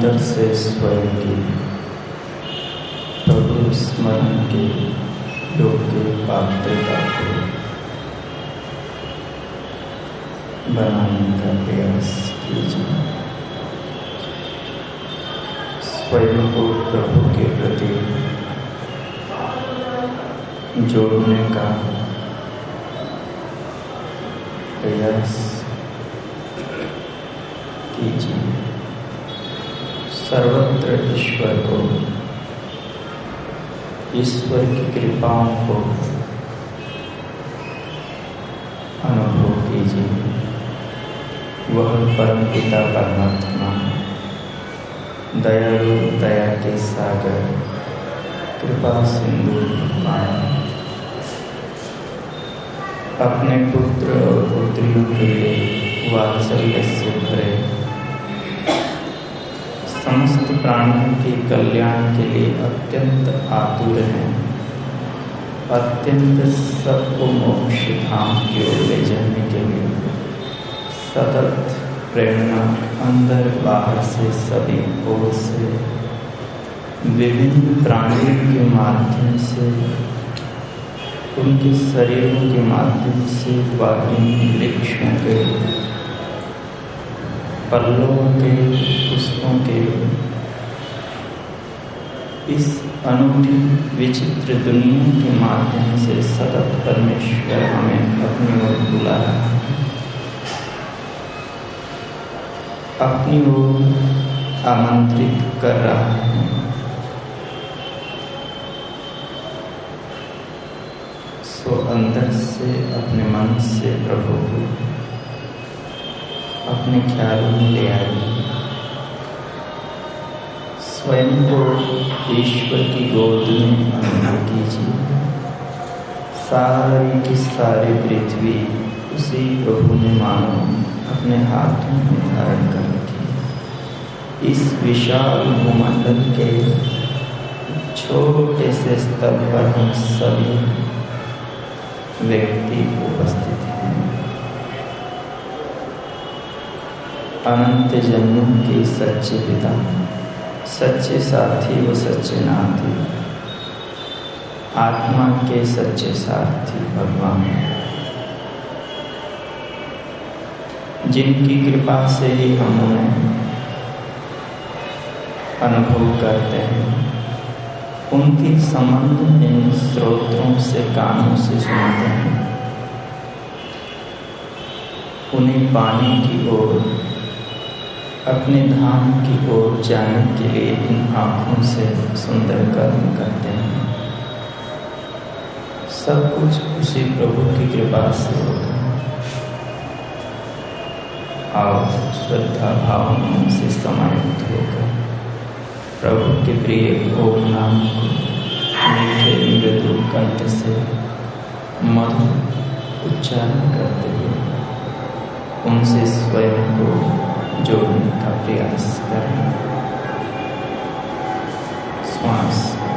अंतर से स्वयं की, प्रभु स्मरण के योग्य पात्रता को बनाने का प्रयास कीजिए। स्वयं को प्रभु के प्रति जोड़ने का प्रयास कीजिए सर्वत्र ईश्वर को ईश्वर की कृपाओं को अनुभव कीजिए। वह परम पिता परमात्मा दयालु दया के सागर, कृपा सिंधु माया अपने पुत्र और पुत्रियों के लिए वात्सल्य से भरे समस्त प्राणियों के कल्याण के लिए अत्यंत आतुर हैं। अत्यंत सबको मोक्ष धाम की ओर ले जाने के लिए सतत प्रेरणा अंदर बाहर से सभी ओर से विभिन्न प्राणियों के माध्यम से, उनके शरीरों के माध्यम से वाहिनी वृक्षों के पल्लों के पुष्पों के इस अनूठी विचित्र दुनिया के माध्यम से सतत परमेश्वर हमें अपनी ओर बुला रहा है। अपनी ओर आमंत्रित कर रहा है। सो अंदर से, अपने मन से प्रभु अपने ख्यालों में ले आइए स्वयं को ईश्वर की गोद में अनुभव कीजिए। सारी की सारी पृथ्वी उसी प्रभु ने मानो, अपने हाथों में धारण कर रखी इस विशाल भूमंडल के छोटे से स्तर पर हम सभी व्यक्ति उपस्थित हैं। अनंत जन्मों के सच्चे पिता, सच्चे साथी व सच्चे नाथी आत्मा के सच्चे साथी भगवान। जिनकी कृपा से ही हम उन्हें अनुभव करते हैं, उनके संबंध इन स्रोतों से, कानों से सुनते हैं। उन्हें पाने की ओर अपने धाम की ओर जाने के लिए इन आँखों से सुंदर कर्म करते हैं। सब कुछ उसी प्रभु की कृपा से होता है। आओ, श्रद्धा भावनाओं से समाहित होकर प्रभु के प्रिय ओम नाम को मीठे मृदु कंठ से मधुर उच्चारण करते हुए उनसे स्वयं को जोड़ने का प्रयास करें श्वास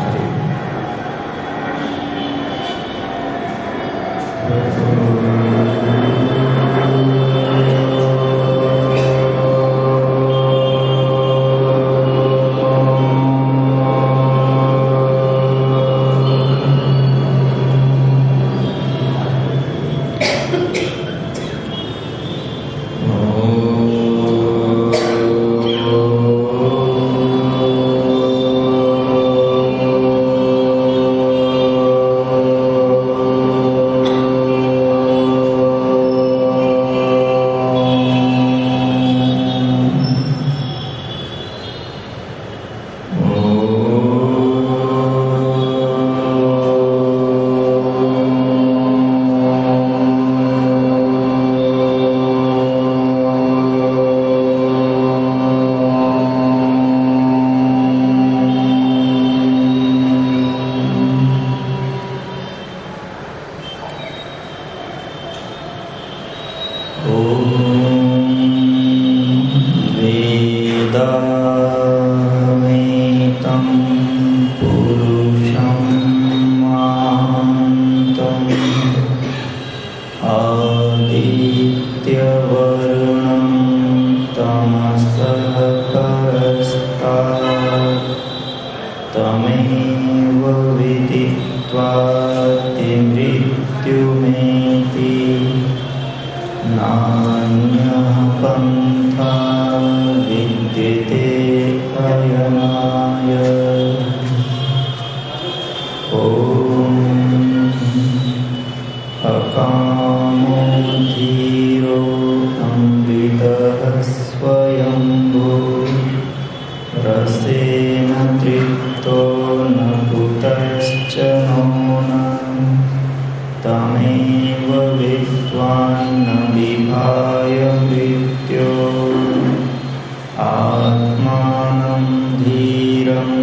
आत्मानं धीरम्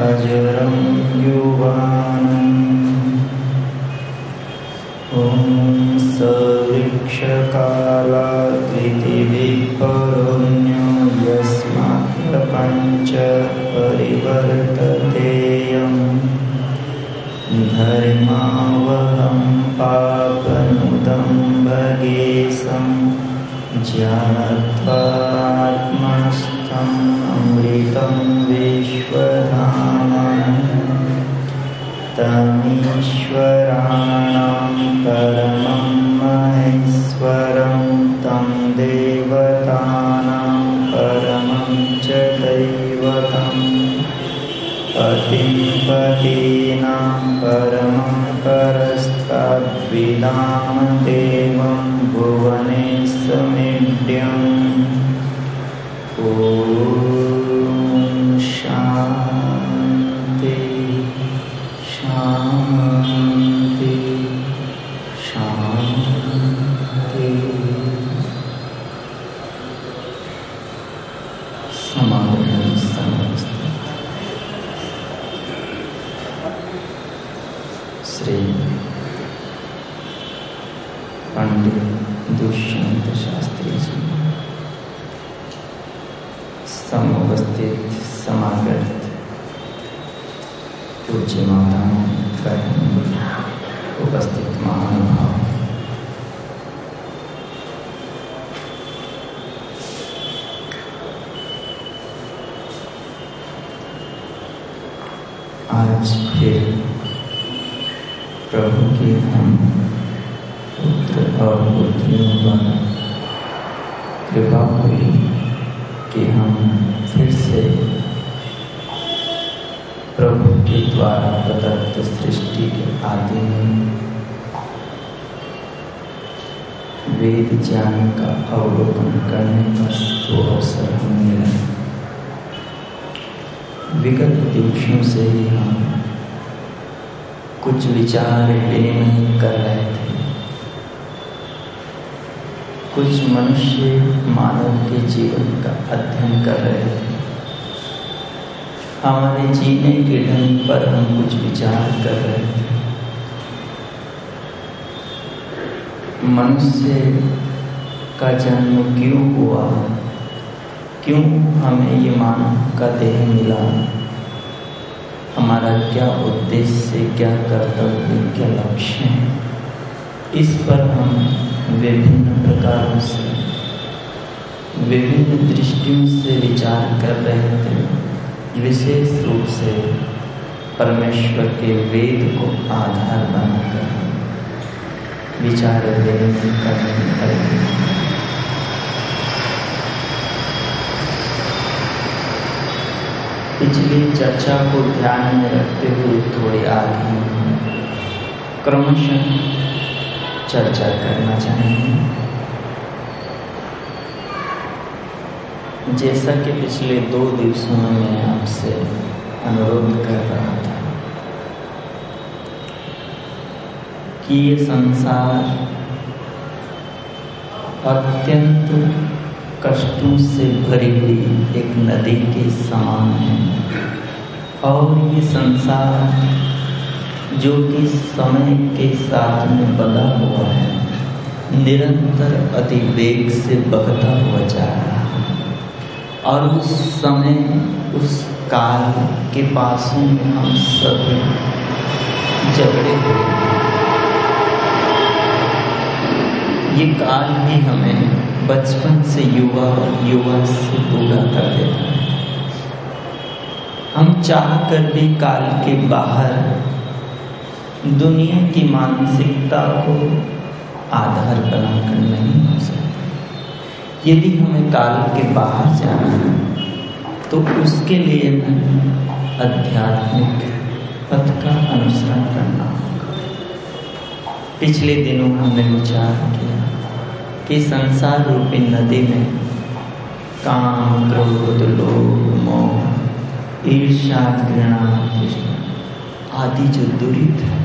अजरं युवानम् ॐ सवृक्षकालाकृतिविपरोऽन्यो यस्मात् प्रपञ्च परिवर्ततेयम् अमृतं विश्वधामन् तमीश्वराणां परमं महेश्वरं, तं देवतानां परमं च दैवतम् पतिं पतीनां परमं भुवनेशमिड्यम् ॐ शान्ति श्री पंडित दुष्यंत शास्त्री जी। समुपस्थित समागत पूज्य बहन उपस्थित महानुभाव आज फिर प्रभु के हम पुत्र और पुत्रियों पर कृपा हुई कि हम फिर से प्रभु के द्वारा प्रदत्त सृष्टि के आदि में वेद ज्ञान का अवलोकन करने का तो अवसर हमें मिला। विगत दिवसों से ही हम कुछ विचार विनिमय कर रहे थे। कुछ मनुष्य मानव के जीवन का अध्ययन कर रहे थे। हमारे जीने के ढंग पर हम कुछ विचार कर रहे थे। मनुष्य का जन्म क्यों हुआ? क्यों हमें ये मानव का देह मिला? हमारा क्या उद्देश्य, क्या कर्तव्य, क्या लक्ष्य है? इस पर हम विभिन्न प्रकारों से, विभिन्न दृष्टियों से विचार कर रहे थे। विशेष रूप से परमेश्वर के वेद को आधार बनाकर विचार विनिमय करने पिछली चर्चा को ध्यान में रखते हुए थोड़ी आगे क्रमशः चर्चा करना चाहेंगे। जैसा कि पिछले दो दिवसों में मैं आपसे अनुरोध कर रहा था कि ये संसार अत्यंत कष्टों से भरी हुई एक नदी के समान। है और ये संसार जो कि समय के साथ में बदा हुआ है, निरंतर अति वेग से बहता हुआ जा रहा है। और उस समय, उस काल के पासों में हम सब झगड़े हुए ये काल भी हमें बचपन से युवा और युवा से पूरा कर देता है। हम चाह कर भी काल के बाहर दुनिया की मानसिकता को आधार बनाकर नहीं हो सकते। यदि हमें काल के बाहर जाना है तो उसके लिए हमें आध्यात्मिक पथ का अनुसरण करना होगा। पिछले दिनों हमने विचार किया। कि संसार रूपी नदी में काम, क्रोध, लोभ मोह ईर्षा घृणा आदि जो दुरित है,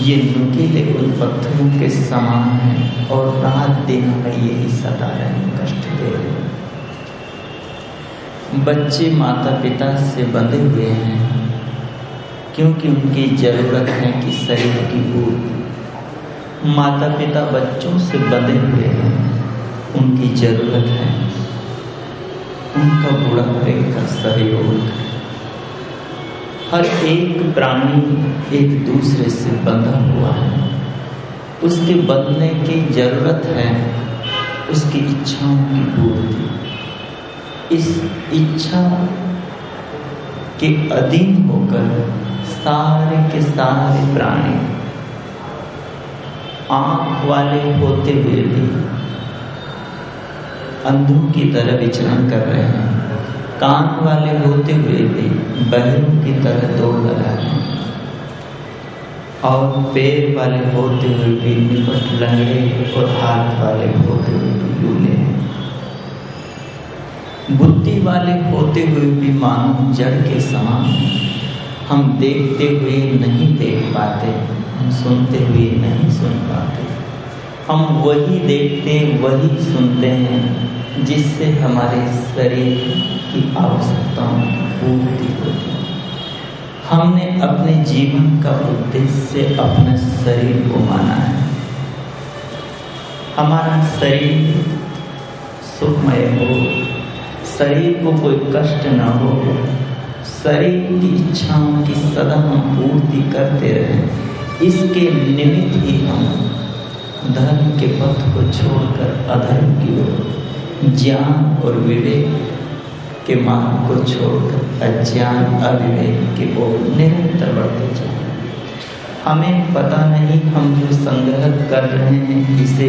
ये नुकीले उन पत्थरों के समान है और रात दिन में यही सता रहे कष्ट दे रहे बच्चे माता पिता से बंधे हुए हैं, क्योंकि उनकी ज़रूरत है कि शरीर की पूर्ति माता पिता बच्चों से बंधे हुए हैं। उनकी ज़रूरत है। उनका बुढ़ापे का सहयोग। है हर एक प्राणी एक दूसरे से बंधा हुआ है। उसके बदलने की ज़रूरत है। उसकी इच्छाओं की पूर्ति। इस इच्छा के अधीन होकर सारे के सारे प्राणी आँख वाले होते हुए भी अंधों की तरह विचरण कर रहे हैं। कान वाले होते हुए भी बहरों की तरह दौड़ लगा है। और पैर वाले होते हुए भी निपट लंगड़े और हाथ वाले होते हुए भी लूले बुद्धि वाले होते हुए भी मानो जड़ के समान हम देखते हुए नहीं देख पाते, हम सुनते हुए नहीं सुन पाते। हम वही देखते, वही सुनते हैं, जिससे हमारे शरीर की आवश्यकताओं पूर्ति होती है। हमने अपने जीवन का उद्देश्य अपने शरीर को माना है। हमारा शरीर सुखमय हो, शरीर को कोई कष्ट न हो शरीर की इच्छाओं की सदा हम पूर्ति करते रहे। इसके निमित्त ही हम धर्म के पथ को छोड़कर अधर्म की ओर, ज्ञान और विवेक के मार्ग को छोड़कर अज्ञान, अविवेक की ओर निरंतर बढ़ते जाए हमें पता नहीं हम जो संग्रह कर रहे हैं, इसे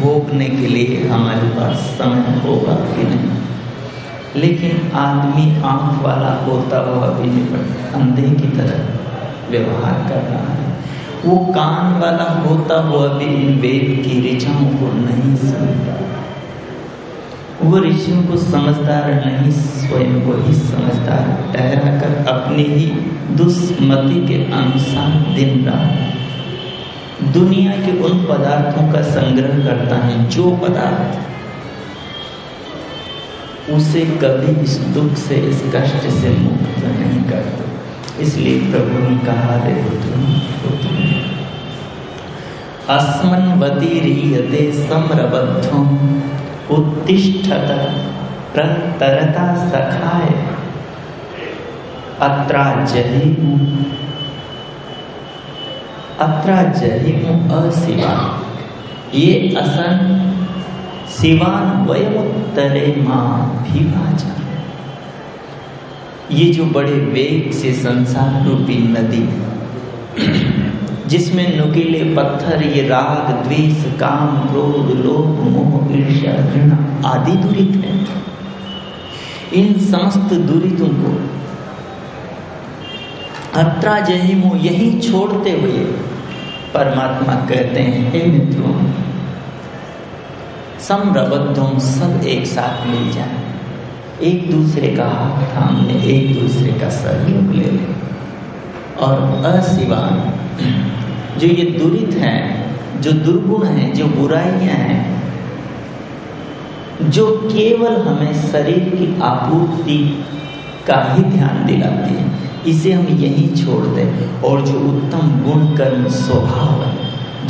भोगने के लिए हमारे पास समय होगा कि नहीं। लेकिन आदमी आँख वाला होता हुआ भी निपट अंधे की तरह व्यवहार कर रहा है। वो कान वाला होता हुआ भी इन वेद की ऋचाओं को नहीं सुनता वो ऋषियों को समझदार नहीं, स्वयं को ही समझदार। ठहरा कर अपनी ही दुष्मति के अनुसार दिन रात दुनिया के उन पदार्थों का संग्रह करता है, जो पदार्थ उसे कभी इस दुख से, इस कष्ट से मुक्त नहीं करता। इसलिए प्रभु ने कहा रे अस्मन्वतीरीयते सम्रबद्धम उत्तिष्ठत प्रतरता सखाय अत्रा जहिमु अत्रा जहिमु अशिवा। ये असन शिवान वयमुत्तरे माँ विभाजन ये जो बड़े वेग से संसार रूपी नदी, जिसमें नुकीले पत्थर, ये राग, द्वेष, काम, क्रोध, लोभ, मोह, ईर्ष्या, घृणा आदि दुरित है। इन समस्त दुरितों को अत्रा जहिमो यही छोड़ते हुए परमात्मा कहते हैं, हे मित्रों समरबद्धों सब एक साथ मिल जाए। एक दूसरे का हाथ थाम ले एक दूसरे का सहयोग ले ले। और अशिवान, जो ये दुरित हैं, जो दुर्गुण हैं, जो बुराइयाँ हैं, जो केवल हमें शरीर की आपूर्ति का ही ध्यान दिलाती है, इसे हम यही छोड़ दें। और जो उत्तम गुण कर्म, स्वभाव है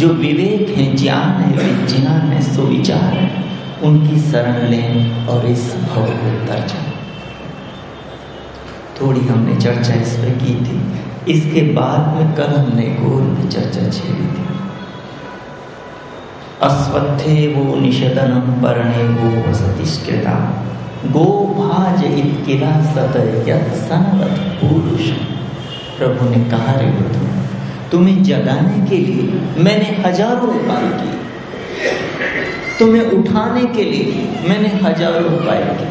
जो विवेक है, ज्ञान है विज्ञान है सुविचार है, उनकी शरण लें और इस भव को तर जाए। थोड़ी हमने चर्चा इस पर की थी। इसके बाद में कल हमने गोल में चर्चा छेड़ी थी। अस्वत्थे वो निषदनम परणे वो भाज इतकिला सत सनवत पुरुष प्रभु ने कहा रे तुम्हें जगाने के लिए मैंने हज़ारों उपाय किए। तुम्हें उठाने के लिए मैंने हज़ारों उपाय किए।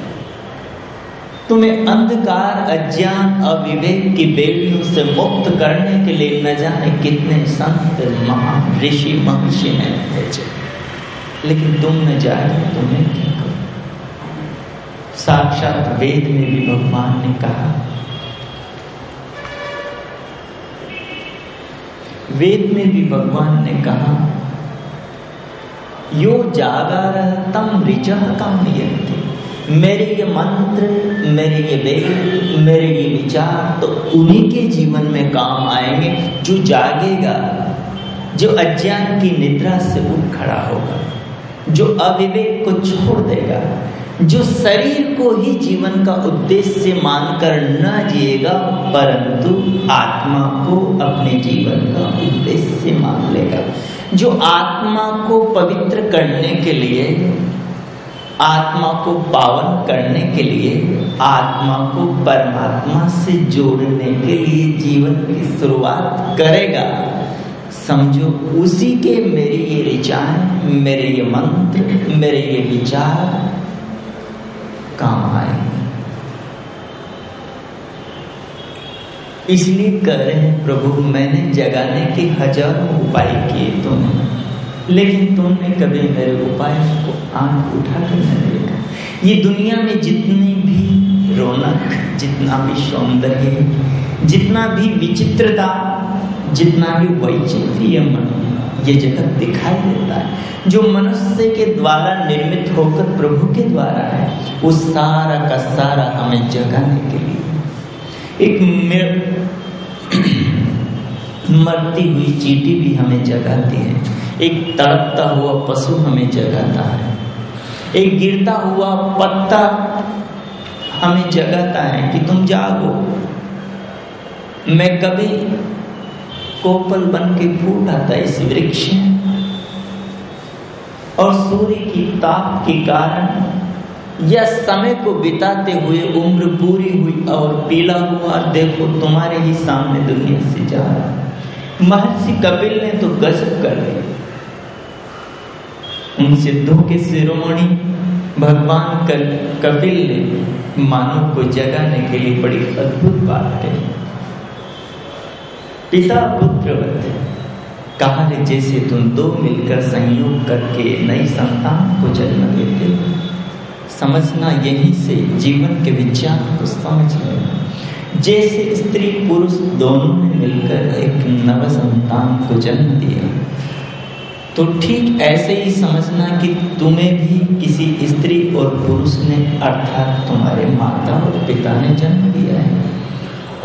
तुम्हें अंधकार, अज्ञान, अविवेक की बेड़ियों से मुक्त करने के लिए न जाने कितने संत महान ऋषि, महर्षि ने भेजे। लेकिन तुम न जाए तुम्हें क्या करो? साक्षात वेद में भी भगवान ने कहा वेद में भी भगवान ने कहा, यो जागर तम रिच काम मेरे ये मंत्र, मेरे ये वेद, मेरे ये विचार तो उन्हीं के जीवन में काम आएँगे जो जागेगा, जो अज्ञान की निद्रा से उठ खड़ा होगा, जो अविवेक को छोड़ देगा। जो शरीर को ही जीवन का उद्देश्य मानकर न जिएगा, परंतु आत्मा को अपने जीवन का उद्देश्य मान लेगा। जो आत्मा को पवित्र करने के लिए, आत्मा को पावन करने के लिए, आत्मा को परमात्मा से जोड़ने के लिए जीवन की शुरुआत करेगा, समझो, उसी के मेरे ये रिचार मेरे ये मंत्र, मेरे ये विचार काम आएँगे इसलिए कह रहे हैं प्रभु, मैंने जगाने के हज़ारों उपाय किए तुमने। लेकिन तुमने कभी मेरे उपाय को आँख उठाकर नहीं देखा। ये दुनिया में जितनी भी रौनक, जितना भी सौंदर्य, जितना भी विचित्रता, जितना भी वैचित्र्य मन ये जगत दिखाई देता है। जो मनुष्य के द्वारा निर्मित होकर प्रभु के द्वारा है, वो सारा का सारा हमें जगाने के लिए। एक मरती हुई चीटी भी हमें जगाती है। एक तड़पता हुआ पशु हमें जगाता है। एक गिरता हुआ पत्ता हमें जगाता है कि तुम जागो। मैं कभी कोपल बन के फूट आता इस वृक्ष और सूर्य की ताप के कारण या समय को बिताते हुए उम्र पूरी हुई और पीला हुआ, देखो तुम्हारे ही सामने दुनिया से जा रहा महर्षि कपिल ने तो गजब कर दिया उन सिद्धों के शिरोमणि भगवान कपिल ने मानव को जगाने के लिए बड़ी अद्भुत बात कही। पिता पुत्रवत कहा जैसे तुम दो मिलकर संयोग करके नई संतान को जन्म देते हो। समझना यही से जीवन के विज्ञान को समझ लेना। जैसे स्त्री पुरुष दोनों ने मिलकर एक नव संतान को जन्म दिया। तो ठीक ऐसे ही समझना कि तुम्हें भी किसी स्त्री और पुरुष ने, अर्थात तुम्हारे माता और पिता ने जन्म दिया है।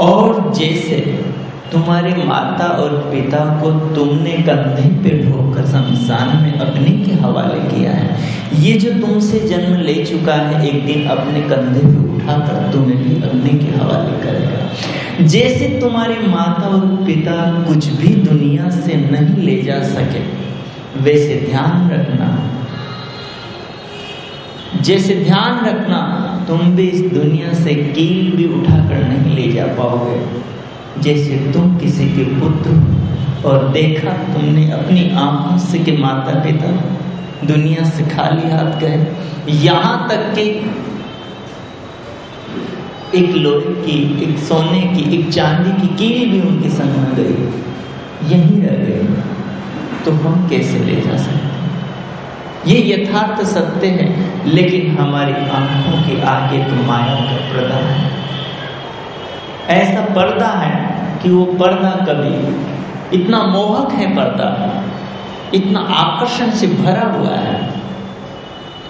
और जैसे तुम्हारे माता और पिता को तुमने कंधे पे ढोकर संसार में अपने के हवाले किया है। ये जो तुमसे जन्म ले चुका है, एक दिन अपने कंधे पे उठाकर तुम्हें भी अपने के हवाले करेगा। जैसे तुम्हारे माता और पिता कुछ भी दुनिया से नहीं ले जा सके, वैसे ध्यान रखना। जैसे ध्यान रखना, तुम भी इस दुनिया से कील भी उठाकर नहीं ले जा पाओगे। जैसे तुम किसी के पुत्र और देखा तुमने अपनी आँखों से के माता पिता दुनिया से खाली हाथ गए। यहाँ तक कि एक लोहे की, एक सोने की, एक चांदी की कीली भी उनके संग में गई। यही रह गए। तो हम कैसे ले जा सकते ये यथार्थ सत्य है, लेकिन हमारी आँखों के आगे तो माया का पर्दा है। ऐसा पर्दा है कि वो पर्दा कभी इतना मोहक है पर्दा, इतना आकर्षण से भरा हुआ है,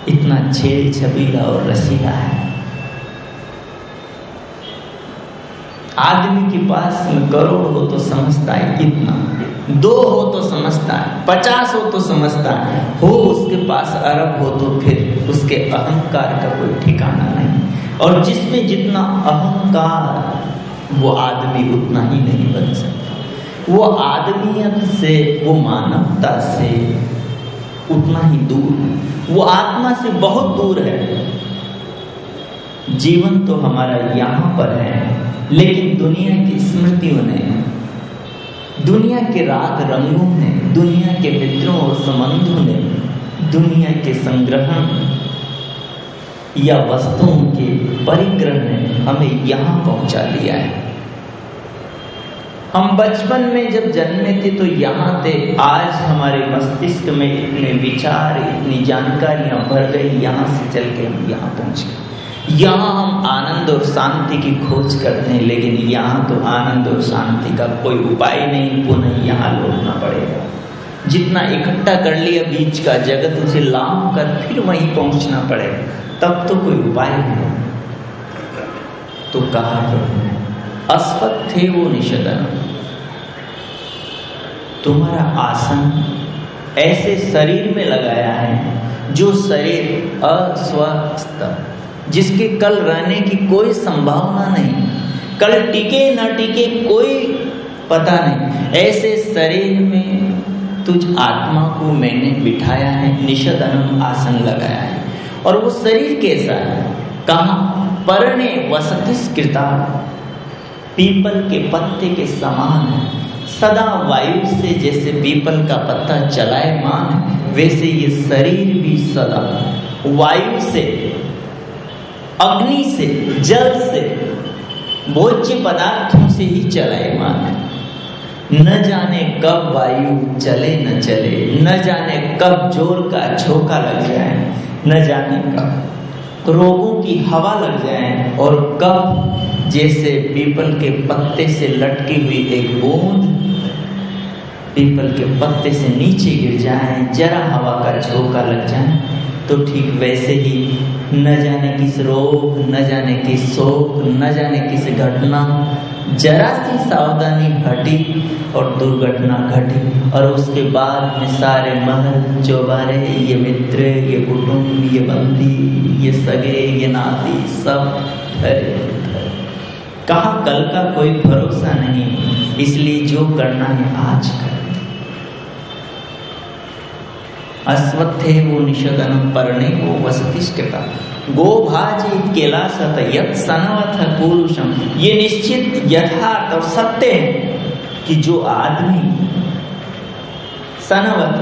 इतना छेल छबीला और रसीला है। आदमी के पास में करोड़ हो तो समझता है कितना दो हो तो समझता है, पचास हो तो समझता है, हो उसके पास अरब हो तो फिर उसके अहंकार का कोई ठिकाना नहीं। और जिसमें जितना अहंकार वो आदमी उतना ही नहीं बन सकता। वो आदमियत से, वो मानवता से उतना ही दूर वो आत्मा से बहुत दूर है। जीवन तो हमारा यहाँ पर है, लेकिन दुनिया की स्मृतियों ने, दुनिया के राग रंगों ने, दुनिया के मित्रों और संबंधों ने, दुनिया के संग्रहण या वस्तुओं के परिग्रह ने हमें यहाँ पहुँचा दिया है। हम बचपन में जब जन्मे थे तो यहाँ थे, आज हमारे मस्तिष्क में इतने विचार, इतनी जानकारियाँ भर गई, यहाँ से चल के हम यहाँ पहुँच गए। यहाँ हम आनंद और शांति की खोज करते हैं, लेकिन यहाँ तो आनंद और शांति का कोई उपाय नहीं, पुनः यहाँ लौटना पड़ेगा। जितना इकट्ठा कर लिया बीच का जगत, उसे लाभ कर फिर वहीं पहुँचना पड़ेगा। तब तो कोई उपाय नहीं तो कहा थे वो निषदन तुम्हारा आसन ऐसे शरीर में लगाया है जो शरीर अस्वस्थ जिसके कल रहने की कोई संभावना नहीं, कल टिके न टिके कोई पता नहीं। ऐसे शरीर में तुझ आत्मा को मैंने बिठाया है, निषद आसन लगाया है, और वो शरीर कैसा है? कहा? परणे वसतिस्कृता पीपल के पत्ते के समान है। सदा वायु से जैसे पीपल का पत्ता चलायमान वैसे ये शरीर भी सदा। वायु से, अग्नि से, जल से, भोज्य पदार्थों से ही चलायमान है न जाने कब वायु चले न चले न जाने कब ज़ोर का झोंका लग जाए, न जाने कब। रोगों की हवा लग जाए और कब जैसे पीपल के पत्ते से लटकी हुई एक बूंद पीपल के पत्ते से नीचे गिर जाए, जरा हवा का झोंका लग जाए तो ठीक वैसे ही न जाने किस रोग, न जाने किस शोक, न जाने किस घटना, जरा सी सावधानी घटी और दुर्घटना घटी और उसके बाद में सारे महल, चौबारे, ये मित्र, ये कुटुंब, ये बंदी, ये सगे, ये नाती, सब धरे कहा, कल का कोई भरोसा नहीं, इसलिए जो करना है आज कर। अश्वत्थे वो निषदन परणे वो वसतिष्ठता गोभाज केला सत यत सनवथ पुरुषम। ये निश्चित यथार्थ और सत्य है कि जो आदमी सनवथ,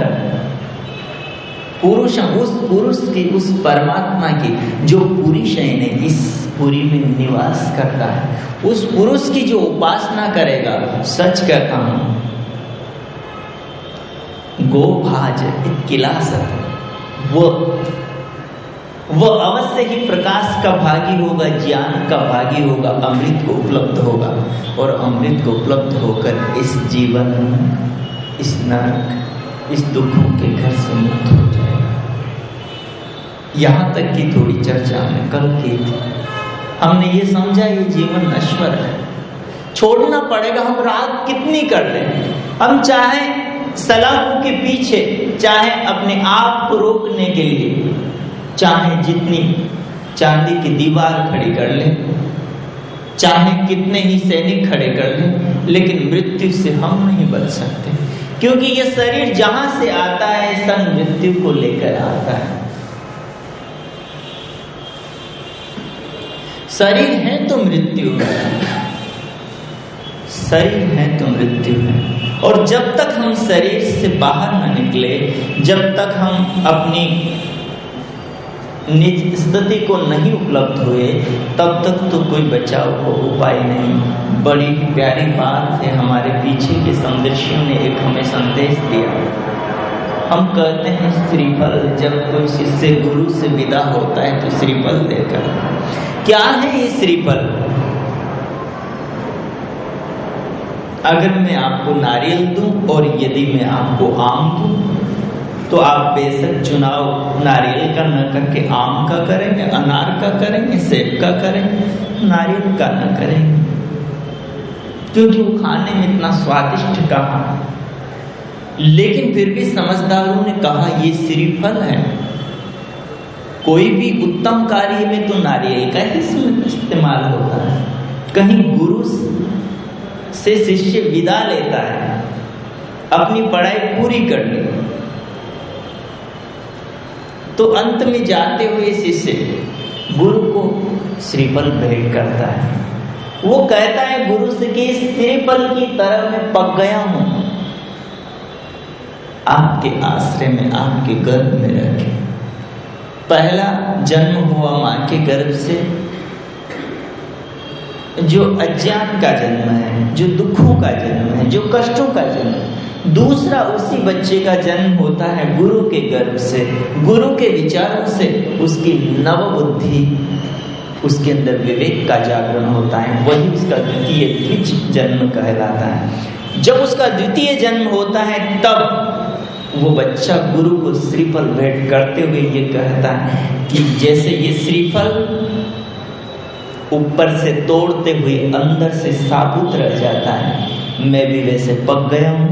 पुरुषम, उस पुरुष की, उस परमात्मा की, जो पुरुष है इस पुरी में निवास करता है। उस पुरुष की जो उपासना करेगा, सच कहता हूँ, गोभाज किलासत वो वो अवश्य ही प्रकाश का भागी होगा, ज्ञान का भागी होगा, अमृत को उपलब्ध होगा और अमृत को उपलब्ध होकर इस जीवन, इस नरक, इस दुखों के घर से मुक्त हो जाएगा। यहाँ तक की थोड़ी चर्चा हमने कल की थी। हमने ये समझा, ये जीवन नश्वर है। छोड़ना पड़ेगा, हम रात कितनी कर लें। हम चाहे सलाखों के पीछे, चाहे अपने आप को रोकने के लिए, चाहे जितनी चांदी की दीवार खड़ी कर ले, चाहे कितने ही सैनिक खड़े कर ले, लेकिन मृत्यु से हम नहीं बच सकते। क्योंकि ये शरीर जहाँ से आता है संग मृत्यु को लेकर आता है। शरीर है तो मृत्यु है। शरीर है तो मृत्यु है। और जब तक हम शरीर से बाहर न निकले, जब तक हम अपनी निज स्थिति को नहीं उपलब्ध हुए, तब तक तो कोई बचाव को उपाय नहीं। बड़ी प्यारी बात है, हमारे पीछे के संदेशियों ने एक हमें संदेश दिया। हम कहते हैं श्रीफल, जब कोई शिष्य गुरु से विदा होता है तो श्रीफल देकर। क्या है ये श्रीफल? अगर मैं आपको नारियल दूँ और यदि मैं आपको आम दूँ तो आप बेशक चुनाव नारियल का न करके आम का करेंगे, अनार का करेंगे, सेब का करेंगे, नारियल का न करेंगे। क्योंकि वो खाने में इतना स्वादिष्ट कहा? लेकिन फिर भी समझदारों ने कहा, ये श्रीफल है। कोई भी उत्तम कार्य में तो नारियल का ही इस्तेमाल होता है। कहीं गुरु से शिष्य विदा लेता है, अपनी पढ़ाई पूरी कर ली। तो अंत में जाते हुए शिष्य गुरु को श्रीफल भेंट करता है। वो कहता है, गुरु से कि श्रीफल की तरह मैं पक गया हूँ। आपके आश्रय में, आपके गर्भ में रखे। पहला जन्म हुआ माँ के गर्भ से। जो अज्ञान का जन्म है, जो दुखों का जन्म है, जो कष्टों का जन्म है। दूसरा उसी बच्चे का जन्म होता है गुरु के गर्भ से। गुरु के विचारों से उसकी नव बुद्धि उसके अंदर विवेक का जागरण होता है। वही उसका द्वितीय द्विज जन्म कहलाता है। जब उसका द्वितीय जन्म होता है, तब वो बच्चा गुरु को श्रीफल भेंट करते हुए ये कहता है कि जैसे ये श्रीफल ऊपर से तोड़ते हुए अंदर से साबुत रह जाता है, मैं भी वैसे पक गया हूँ।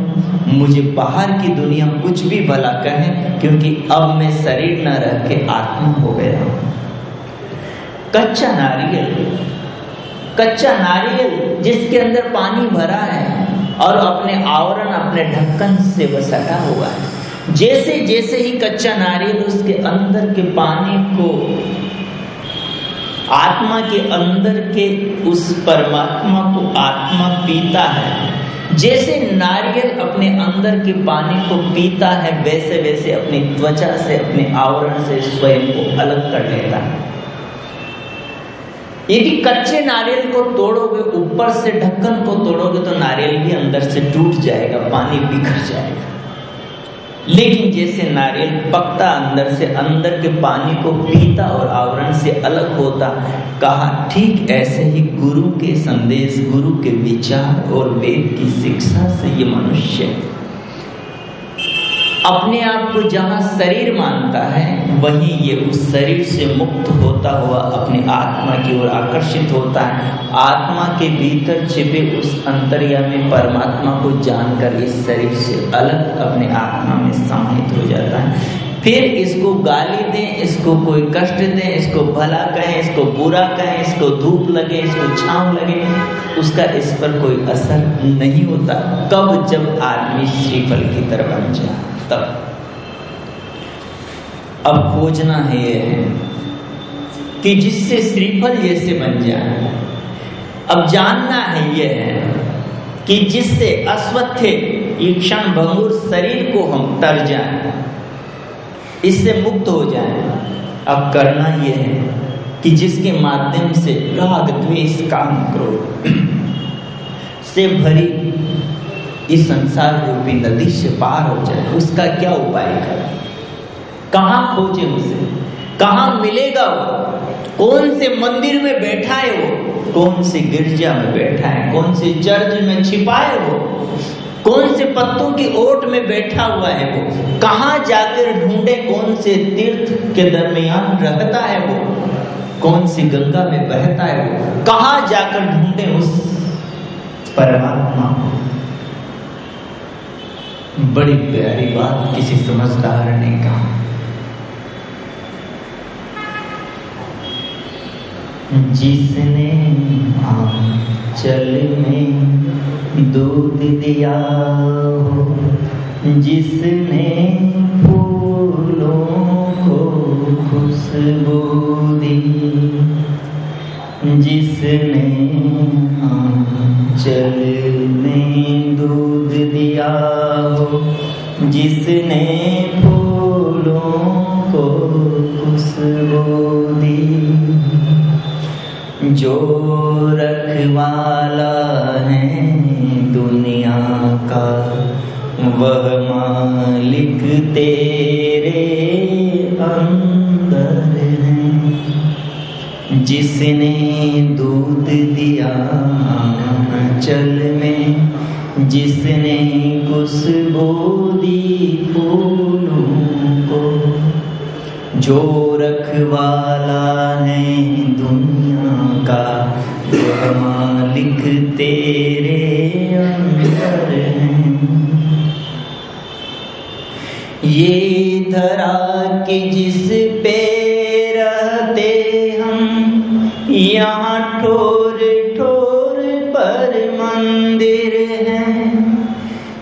मुझे बाहर की दुनिया कुछ भी भला कहे, क्योंकि अब मैं शरीर न रह के आत्मा हो गया हूँ। कच्चा नारियल कच्चा नारियल जिसके अंदर पानी भरा है और अपने आवरण अपने ढक्कन से वह सटा हुआ है। जैसे जैसे ही कच्चा नारियल उसके अंदर के पानी को आत्मा के अंदर के उस परमात्मा को आत्मा पीता है, जैसे नारियल अपने अंदर के पानी को पीता है, वैसे वैसे अपनी त्वचा से, अपने आवरण से स्वयं को अलग कर लेता है। यदि कच्चे नारियल को तोड़ोगे, ऊपर से ढक्कन को तोड़ोगे तो नारियल भी अंदर से टूट जाएगा, पानी बिखर जाएगा। लेकिन जैसे नारियल पकता अंदर से, अंदर के पानी को पीता और आवरण से अलग होता, कहा, ठीक ऐसे ही गुरु के संदेश, गुरु के विचार और वेद की शिक्षा से ये मनुष्य अपने आप को जहाँ शरीर मानता है, वहीं ये उस शरीर से मुक्त होता हुआ अपने आत्मा की ओर आकर्षित होता है। आत्मा के भीतर छिपे उस अंतरिया में परमात्मा को जानकर इस शरीर से अलग अपने आत्मा में समाहित हो जाता है। फिर इसको गाली दें, इसको कोई कष्ट दें, इसको भला कहें, इसको बुरा कहें, इसको धूप लगे, इसको छांव लगे, उसका इस पर कोई असर नहीं होता। कब जब आदमी श्रीफल की तरफ़ जाए। तब। अब खोजना है ये है कि जिससे श्रीफल जैसे बन जाए। अब जानना है ये है कि जिससे अस्वस्थ क्षण भंगुर शरीर को हम तर जाए। इससे मुक्त हो जाए। अब करना यह है कि जिसके माध्यम से राग, द्वेष, काम, क्रोध से भरी इस संसार रूपी नदी से पार हो जाए, उसका क्या उपाय करें कहाँ खोजे उसे? कहाँ मिलेगा वो? कौन से मंदिर में बैठा है वो? कौन से गिरजा में बैठा है कौन से चर्च में छिपा है वो? कौन से पत्तों की ओट में बैठा हुआ है वो? कहाँ जाकर ढूंढे कौन से तीर्थ के दरमियान रहता है वो? कौन सी गंगा में बहता है वो? कहाँ जाकर ढूंढे उस परमात्मा को? बड़ी प्यारी बात किसी समझदार ने कहा। जिसने चल में दूध दिया हो, जिसने फूलों को खुशबू दी जिसने चल में दूध दिया हो, जिसने फूलों को खुशबू दी, जो रखवाला है दुनिया का, वह मालिक तेरे जिसने दूध दिया चल में, जिसने खुशबू दी फूलों को, जो रखवाला है दुनिया का, वह मालिक तेरे अंदर है। ये धरा के जिस पे यहाँ ठोर ठोर पर मंदिर है।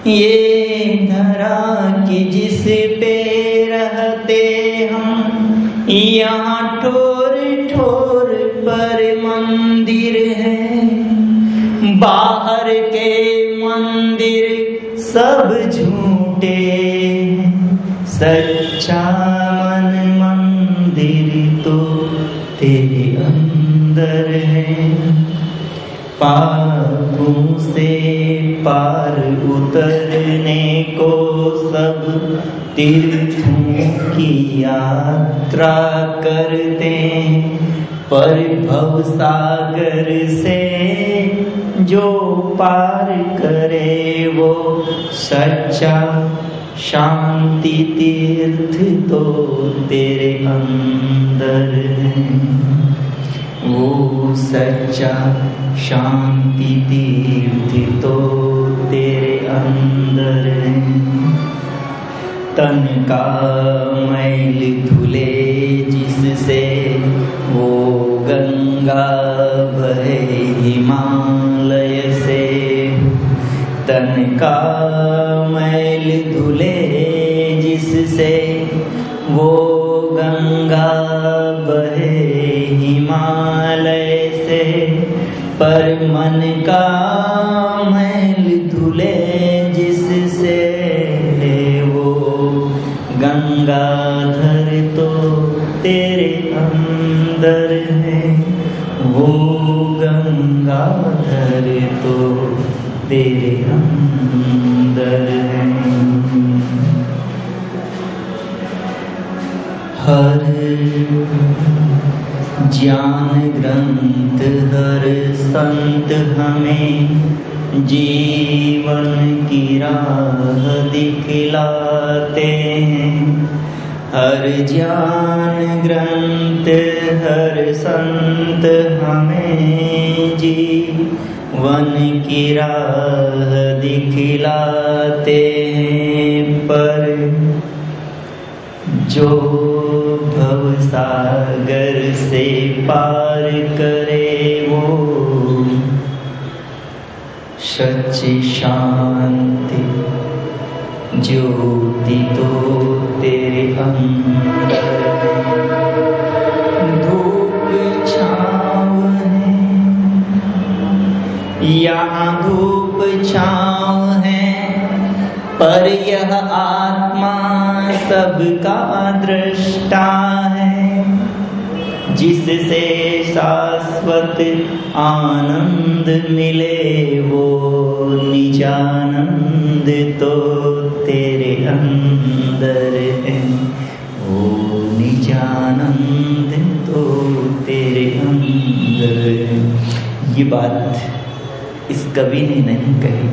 ये धरा के जिस पे रहते हम, यहाँ ठोर ठोर पर मंदिर है। बाहर के मंदिर सब झूठे सच्चा मन मंदिर तो अंदर है। पापों से पार उतरने को सब तीर्थों की यात्रा करते पर भव सागर से जो पार करे वो सच्चा शांति तीर्थ तो तेरे अंदर है। वो सच्चा शांति तीर्थ तो तेरे अंदर तन का मैल धुले जिससे वो गंगा बहे हिमालय से। तन का मैल धुले जिससे वो गंगा बहे हिमालय से पर मन का मैल धुले जिससे वो। गंगाधर तो तेरे अंदर है, वो गंगाधर तो तेरे अंदर जीवन की राह दिखलाते हैं। हर ज्ञान ग्रंथ, हर संत हमें जीवन की राह दिखलाते हैं। पर जो भव सागर से पार करे सच्ची शांति ज्योति तो तेरे अंदर। धूप छाव है यहाँ धूप छाव है, पर यह आत्मा सबका दृष्टा है। जिससे शाश्वत आनंद मिले वो निजानंद तो तेरे अंदर है। वो निजानंद तो तेरे अंदर ये बात इस कवि ने नहीं कही।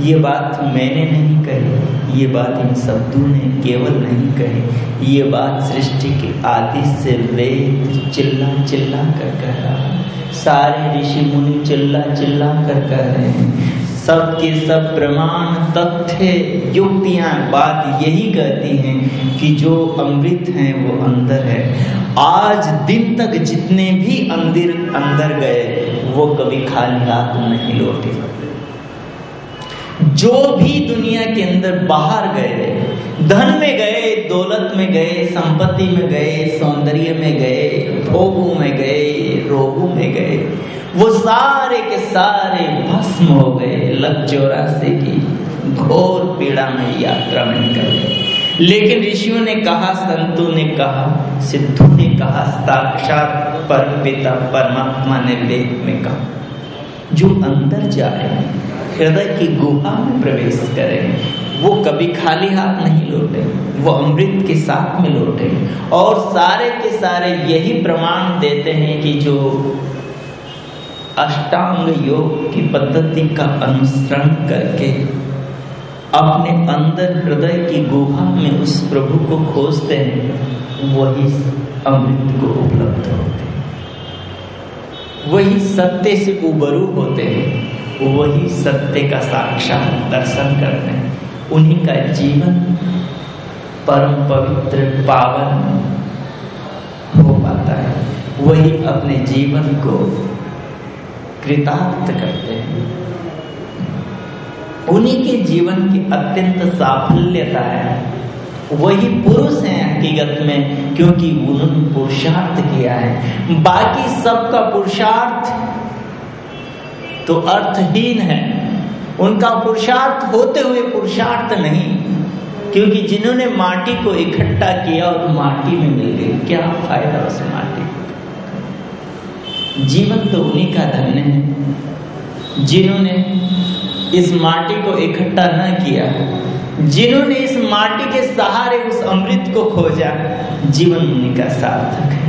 ये बात मैंने नहीं कही, ये बात इन शब्दों ने केवल नहीं कही, ये बात सृष्टि के आदि से वेद चिल्ला चिल्ला कर कह रहा सारे ऋषि मुनि चिल्ला चिल्ला कर कह रहे हैं। सबके सब प्रमाण तथ्य युक्तियाँ, बात यही कहती हैं कि जो अमृत है वो अंदर है। आज दिन तक जितने भी अंदर अंदर गए, वो कभी खाली हाथ नहीं लौटे। जो भी दुनिया के अंदर बाहर गए, धन में गए, दौलत में गए, संपत्ति में गए, सौंदर्य में गए, भोगों में गए, रोगों में गए, वो सारे के सारे भस्म हो गए लग चौरासे की घोर पीड़ा में यात्रा में निकल गए। लेकिन ऋषियों ने कहा, संतों ने कहा, सिद्धों ने कहा, साक्षात पर पिता, परमात्मा ने वेद में कहा। जो अंदर जाए, हृदय की गुहा में प्रवेश करें, वो कभी खाली हाथ नहीं लौटे, वो अमृत के साथ में लौटे। और सारे के सारे यही प्रमाण देते हैं कि जो अष्टांग योग की पद्धति का अनुसरण करके अपने अंदर हृदय की गुहा में उस प्रभु को खोजते हैं, वही अमृत को उपलब्ध होते हैं। वही सत्य से उबरू होते हैं। वही सत्य का साक्षात दर्शन करते हैं। उन्हीं का जीवन परम पवित्र पावन हो पाता है। वही अपने जीवन को कृतार्थ करते हैं। उन्हीं के जीवन की अत्यंत साफल्यता है। वही पुरुष है हकीकत में, क्योंकि उन्होंने पुरुषार्थ किया है। बाकी सबका पुरुषार्थ तो अर्थहीन है। उनका पुरुषार्थ होते हुए पुरुषार्थ नहीं, क्योंकि जिन्होंने माटी को इकट्ठा किया और माटी में मिल गई क्या फ़ायदा उस माटी जीवन तो उन्हीं का धन्य है, जिन्होंने इस माटी को इकट्ठा न किया। जिन्होंने इस माटी के सहारे उस अमृत को खोजा, जीवन उन्हीं का सार्थक है।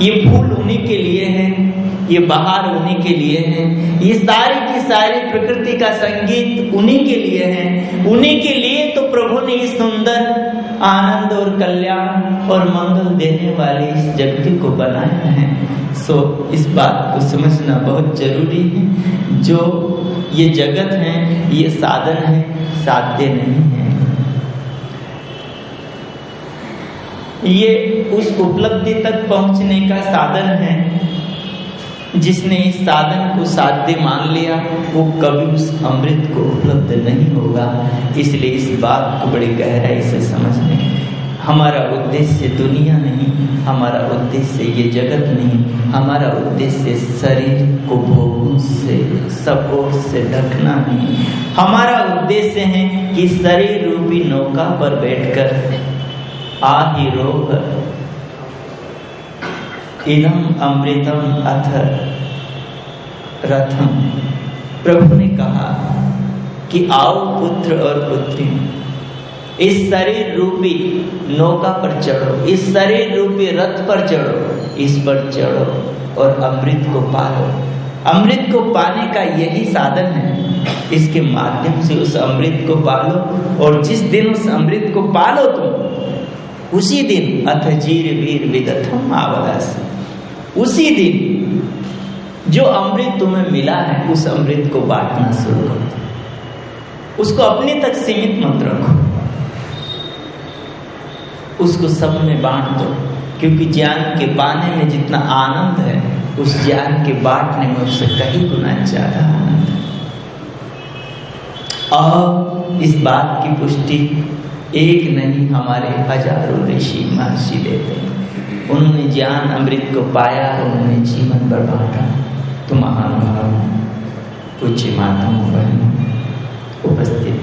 ये फूल उन्हीं के लिए है, ये बाहर उन्हीं के लिए है, ये सारी की सारी प्रकृति का संगीत उन्हीं के लिए है। उन्हीं के लिए तो प्रभु ने इस सुंदर आनंद और कल्याण और मंगल देने वाले इस जगत को बनाया है। सो इस बात को समझना बहुत ज़रूरी है। जो ये जगत है, ये साधन है, साध्य नहीं है। ये उस उपलब्धि तक पहुँचने का साधन है। जिसने इस साधन को साध्य मान लिया, वो कभी उस अमृत को उपलब्ध नहीं होगा। इसलिए इस बात को बड़ी गहराई से समझने। हमारा उद्देश्य दुनिया नहीं, हमारा उद्देश्य ये जगत नहीं, हमारा उद्देश्य शरीर को भोगों से ओर से ढकना नहीं। हमारा उद्देश्य है कि शरीर रूपी नौका पर बैठकर, आ ही रोग इदम अमृतम अथ रथम। प्रभु ने कहा कि आओ पुत्र और पुत्री, इस शरीर रूपी नौका पर चढ़ो, इस शरीर रूपी रथ पर चढ़ो, इस पर चढ़ो और अमृत को पालो। अमृत को पाने का यही साधन है। इसके माध्यम से उस अमृत को पालो और जिस दिन उस अमृत को पालो तुम, उसी दिन अथ जीर वीर विदथम आवदासी। उसी दिन जो अमृत तुम्हें मिला है, उस अमृत को बांटना शुरू कर। उसको अपने तक सीमित मत रखो। उसको सब में बांट दो, क्योंकि ज्ञान के पाने में जितना आनंद है, उस ज्ञान के बांटने में उससे कहीं गुना ज़्यादा आनंद है। और इस बात की पुष्टि एक नहीं, हमारे हज़ारों ऋषि महर्षि देते हैं। उन्होंने ज्ञान अमृत को पाया, उन्होंने जीवन पर बांटा तो महानुभाव पूज्य माताओं बहनों उपस्थित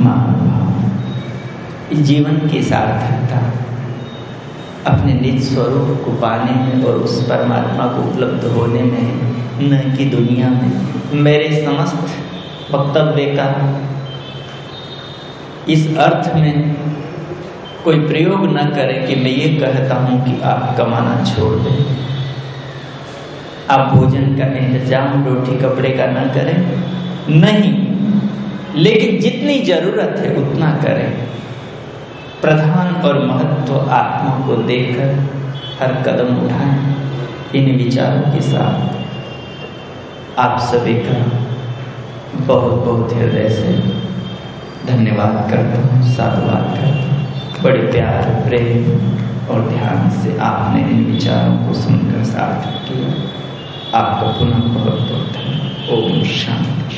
महानुभाव जीवन की सार्थकता अपने निज स्वरूप को पाने में और उस परमात्मा को उपलब्ध होने में न कि दुनिया में। मेरे समस्त वक्तव्य का इस अर्थ में कोई प्रयोग न करे कि मैं ये कहता हूँ कि आप कमाना छोड़ दें। आप भोजन का इंतज़ाम, रोटी, कपड़े का ना करें। नहीं, लेकिन जितनी ज़रूरत है उतना करें। प्रधान और महत्व आत्मा को देकर हर कदम उठाएँ इन विचारों के साथ। आप सभी का बहुत बहुत हृदय से धन्यवाद करता हूँ, साधुवाद करता हूँ। बड़े प्यार, प्रेम और ध्यान से आपने इन विचारों को सुनकर सार्थक किया आपका पुनः बहुत बहुत धन्यवाद। ओम शांति।